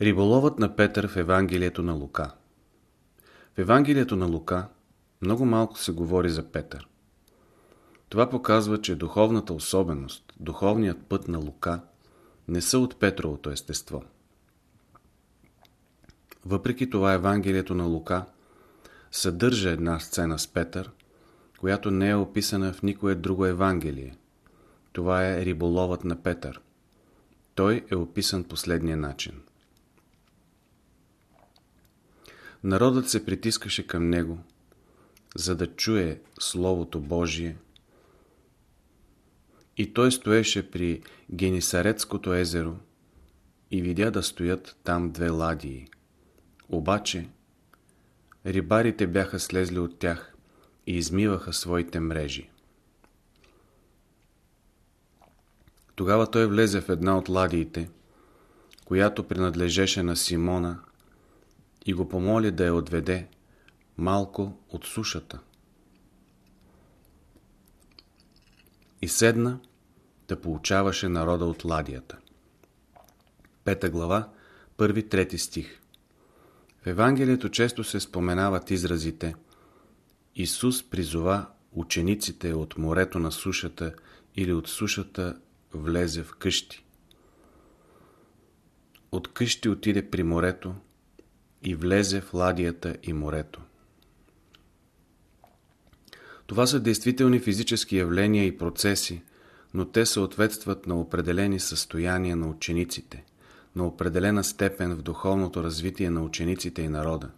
Риболовът на Петър в Евангелието на Лука В Евангелието на Лука много малко се говори за Петър. Това показва, че духовната особеност, духовният път на Лука не са от Петровото естество. Въпреки това Евангелието на Лука съдържа една сцена с Петър, която не е описана в никое друго Евангелие. Това е риболовът на Петър. Той е описан последния начин – Народът се притискаше към него, за да чуе Словото Божие. И той стоеше при Генисарецкото езеро и видя да стоят там две ладии. Обаче рибарите бяха слезли от тях и измиваха своите мрежи. Тогава той влезе в една от ладиите, която принадлежеше на Симона – и го помоли да я отведе малко от сушата. И седна да получаваше народа от ладията. Пета глава, първи трети стих. В Евангелието често се споменават изразите Исус призова учениците от морето на сушата или от сушата влезе в къщи. От къщи отиде при морето, и влезе в ладията и морето. Това са действителни физически явления и процеси, но те съответстват на определени състояния на учениците, на определена степен в духовното развитие на учениците и народа.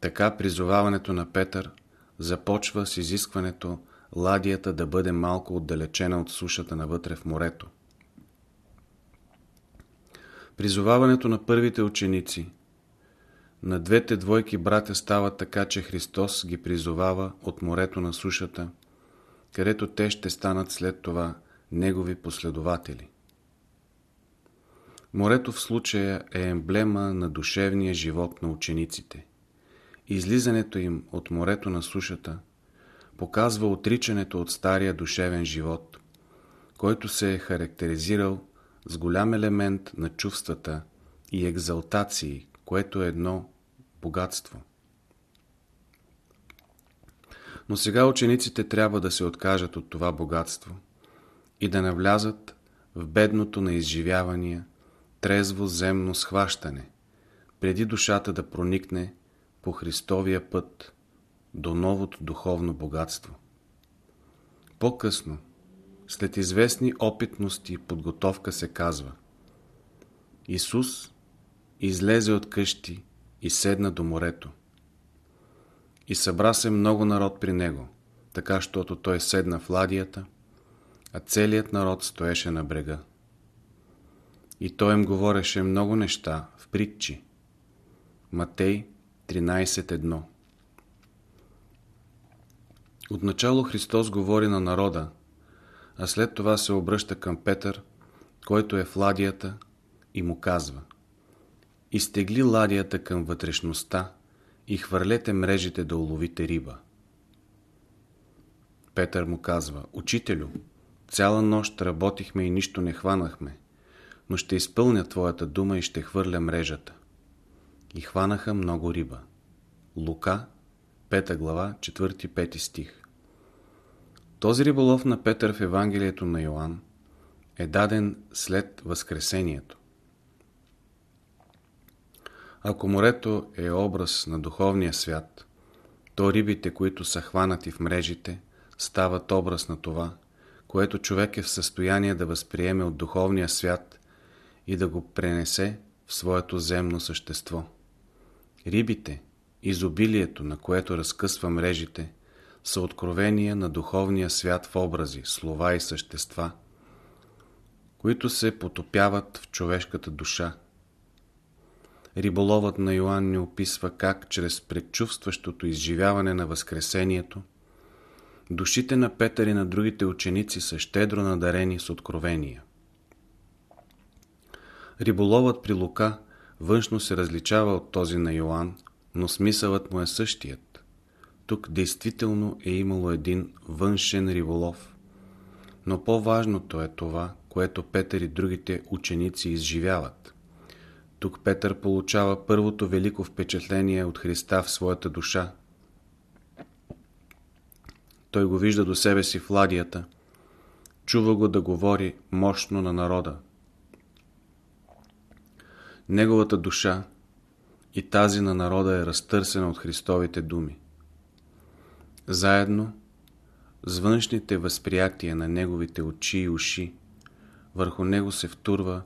Така призоваването на Петър започва с изискването ладията да бъде малко отдалечена от сушата навътре в морето. Призоваването на първите ученици на двете двойки братя става така, че Христос ги призовава от морето на сушата, където те ще станат след това Негови последователи. Морето в случая е емблема на душевния живот на учениците. Излизането им от морето на сушата показва отричането от стария душевен живот, който се е характеризирал с голям елемент на чувствата и екзалтации, което е едно богатство. Но сега учениците трябва да се откажат от това богатство и да навлязат в бедното на изживявания, трезво земно схващане, преди душата да проникне по Христовия път до новото духовно богатство. По-късно, след известни опитности и подготовка се казва Исус излезе от къщи и седна до морето. И събра се много народ при него, така, щото той седна в ладията, а целият народ стоеше на брега. И той им говореше много неща в притчи. Матей 13.1 Отначало Христос говори на народа, а след това се обръща към Петър, който е в ладията и му казва – Изтегли ладията към вътрешността и хвърлете мрежите да уловите риба. Петър му казва, Учителю, цяла нощ работихме и нищо не хванахме, но ще изпълня твоята дума и ще хвърля мрежата. И хванаха много риба. Лука, 5 глава, 4-5 стих. Този риболов на Петър в Евангелието на Йоанн е даден след Възкресението. Ако морето е образ на духовния свят, то рибите, които са хванати в мрежите, стават образ на това, което човек е в състояние да възприеме от духовния свят и да го пренесе в своето земно същество. Рибите, изобилието, на което разкъсва мрежите, са откровения на духовния свят в образи, слова и същества, които се потопяват в човешката душа, Риболовът на Йоанн ни описва как чрез предчувстващото изживяване на Възкресението душите на Петър и на другите ученици са щедро надарени с откровения. Риболовът при Лука външно се различава от този на Йоанн, но смисълът му е същият. Тук действително е имало един външен риболов. Но по-важното е това, което Петър и другите ученици изживяват – Тук Петър получава първото велико впечатление от Христа в своята душа. Той го вижда до себе си в ладията, чува го да говори мощно на народа. Неговата душа и тази на народа е разтърсена от Христовите думи. Заедно с външните възприятия на неговите очи и уши, върху него се втурва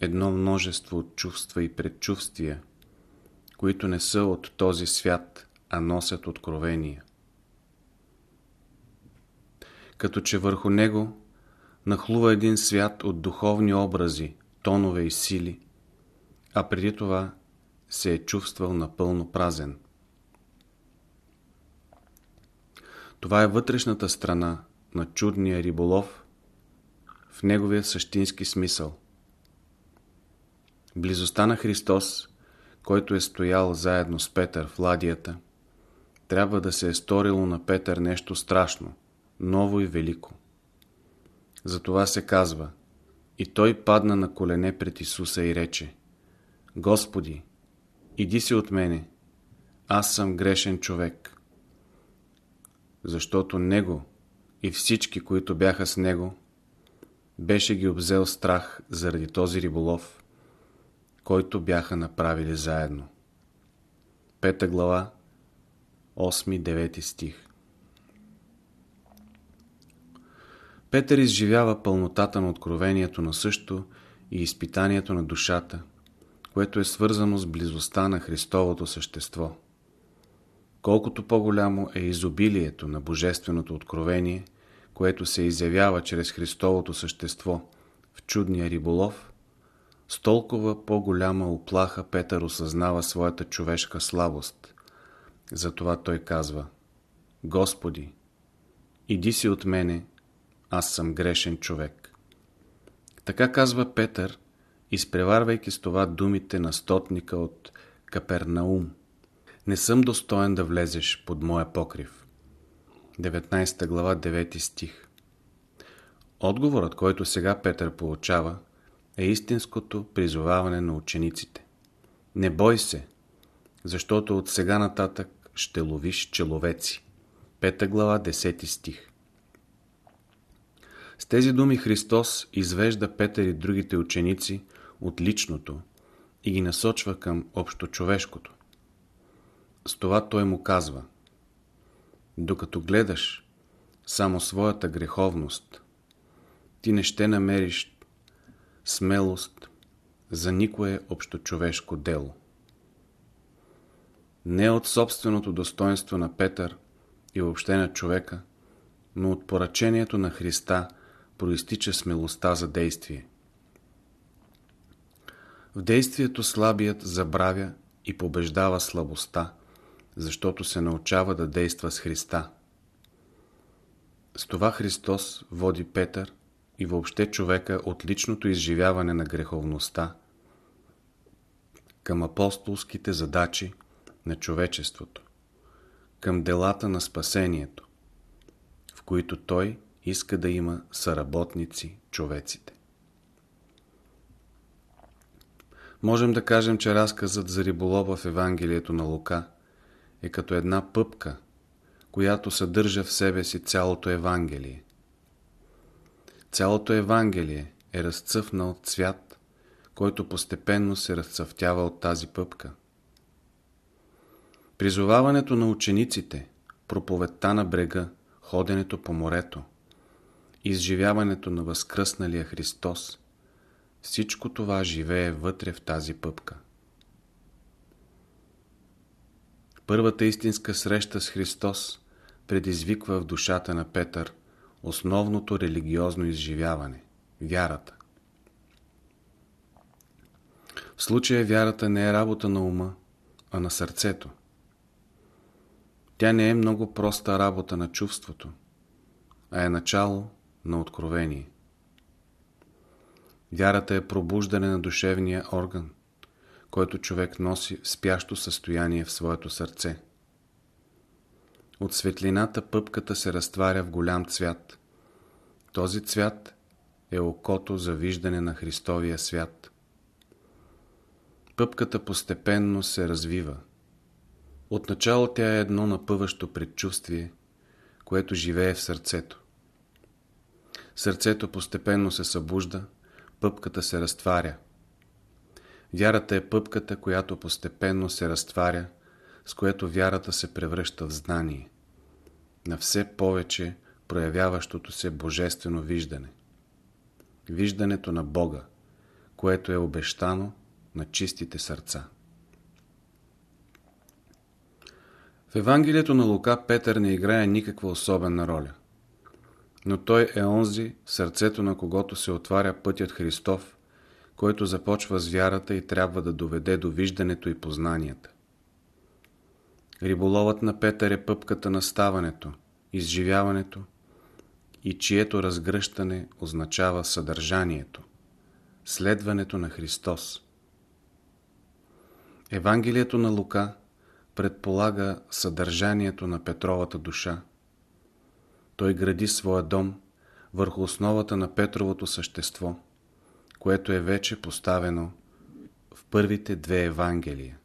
едно множество от чувства и предчувствия, които не са от този свят, а носят откровения. Като че върху него нахлува един свят от духовни образи, тонове и сили, а преди това се е чувствал напълно празен. Това е вътрешната страна на чудния риболов в неговия същински смисъл. Близостта на Христос, който е стоял заедно с Петър в ладията, трябва да се е сторило на Петър нещо страшно, ново и велико. Затова се казва И той падна на колене пред Исуса и рече Господи, иди си от мене, аз съм грешен човек защото него и всички, които бяха с него, беше ги обзел страх заради този риболов, който бяха направили заедно. Пета глава, 8-9 стих Петър изживява пълнотата на откровението на също и изпитанието на душата, което е свързано с близостта на Христовото същество. Колкото по-голямо е изобилието на Божественото откровение, което се изявява чрез Христовото същество в чудния риболов, с толкова по-голяма оплаха Петър осъзнава своята човешка слабост. Затова той казва Господи, иди си от мене, аз съм грешен човек. Така казва Петър, изпреварвайки с това думите на стотника от Капернаум. Не съм достоен да влезеш под моя покрив. 19 глава 9 стих Отговорът, който сега Петър получава, е истинското призоваване на учениците. Не бой се, защото от сега нататък ще ловиш человеци. 5 глава 10 стих С тези думи Христос извежда Петър и другите ученици от личното и ги насочва към общочовешкото. С това той му казва Докато гледаш само своята греховност, ти не ще намериш смелост за никое общочовешко дело. Не от собственото достоинство на Петър и въобще на човека, но от поръчението на Христа проистича смелостта за действие. В действието слабият забравя и побеждава слабостта, защото се научава да действа с Христа. С това Христос води Петър и въобще човека от личното изживяване на греховността към апостолските задачи на човечеството, към делата на спасението, в които той иска да има съработници човеците. Можем да кажем, че разказът за риболова в Евангелието на Лука е като една пъпка, която съдържа в себе си цялото Евангелие. Цялото Евангелие е разцъфнал цвят, който постепенно се разцъфтява от тази пъпка. Призоваването на учениците, проповедта на брега, ходенето по морето, изживяването на възкръсналия Христос, всичко това живее вътре в тази пъпка. Първата истинска среща с Христос предизвиква в душата на Петър основното религиозно изживяване – вярата. В случая вярата не е работа на ума, а на сърцето. Тя не е много проста работа на чувството, а е начало на откровение. Вярата е пробуждане на душевния орган, който човек носи в спящо състояние в своето сърце. От светлината пъпката се разтваря в голям цвят. Този цвят е окото за виждане на Христовия свят. Пъпката постепенно се развива. Отначало тя е едно напъващо предчувствие, което живее в сърцето. Сърцето постепенно се събужда, пъпката се разтваря. Вярата е пъпката, която постепенно се разтваря, с което вярата се превръща в знание, на все повече проявяващото се божествено виждане. Виждането на Бога, което е обещано на чистите сърца. В Евангелието на Лука Петър не играе никаква особена роля. Но той е онзи, сърцето на когото се отваря пътят Христов, който започва с вярата и трябва да доведе до виждането и познанията. Риболовът на Петър е пъпката на ставането, изживяването и чието разгръщане означава съдържанието, следването на Христос. Евангелието на Лука предполага съдържанието на Петровата душа. Той гради своя дом върху основата на Петровото същество, което е вече поставено в първите две Евангелия.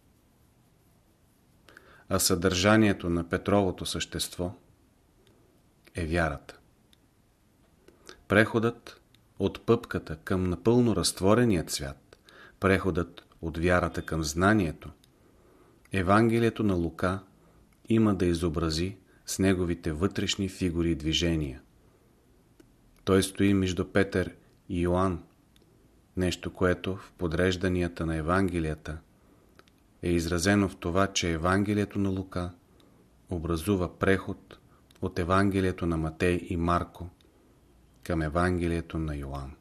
А съдържанието на Петровото същество е вярата. Преходът от пъпката към напълно разтвореният свят, преходът от вярата към знанието, Евангелието на Лука има да изобрази с неговите вътрешни фигури и движения. Той стои между Петър и Йоанн, нещо, което в подрежданията на Евангелията е изразено в това, че Евангелието на Лука образува преход от Евангелието на Матей и Марко към Евангелието на Йоанн.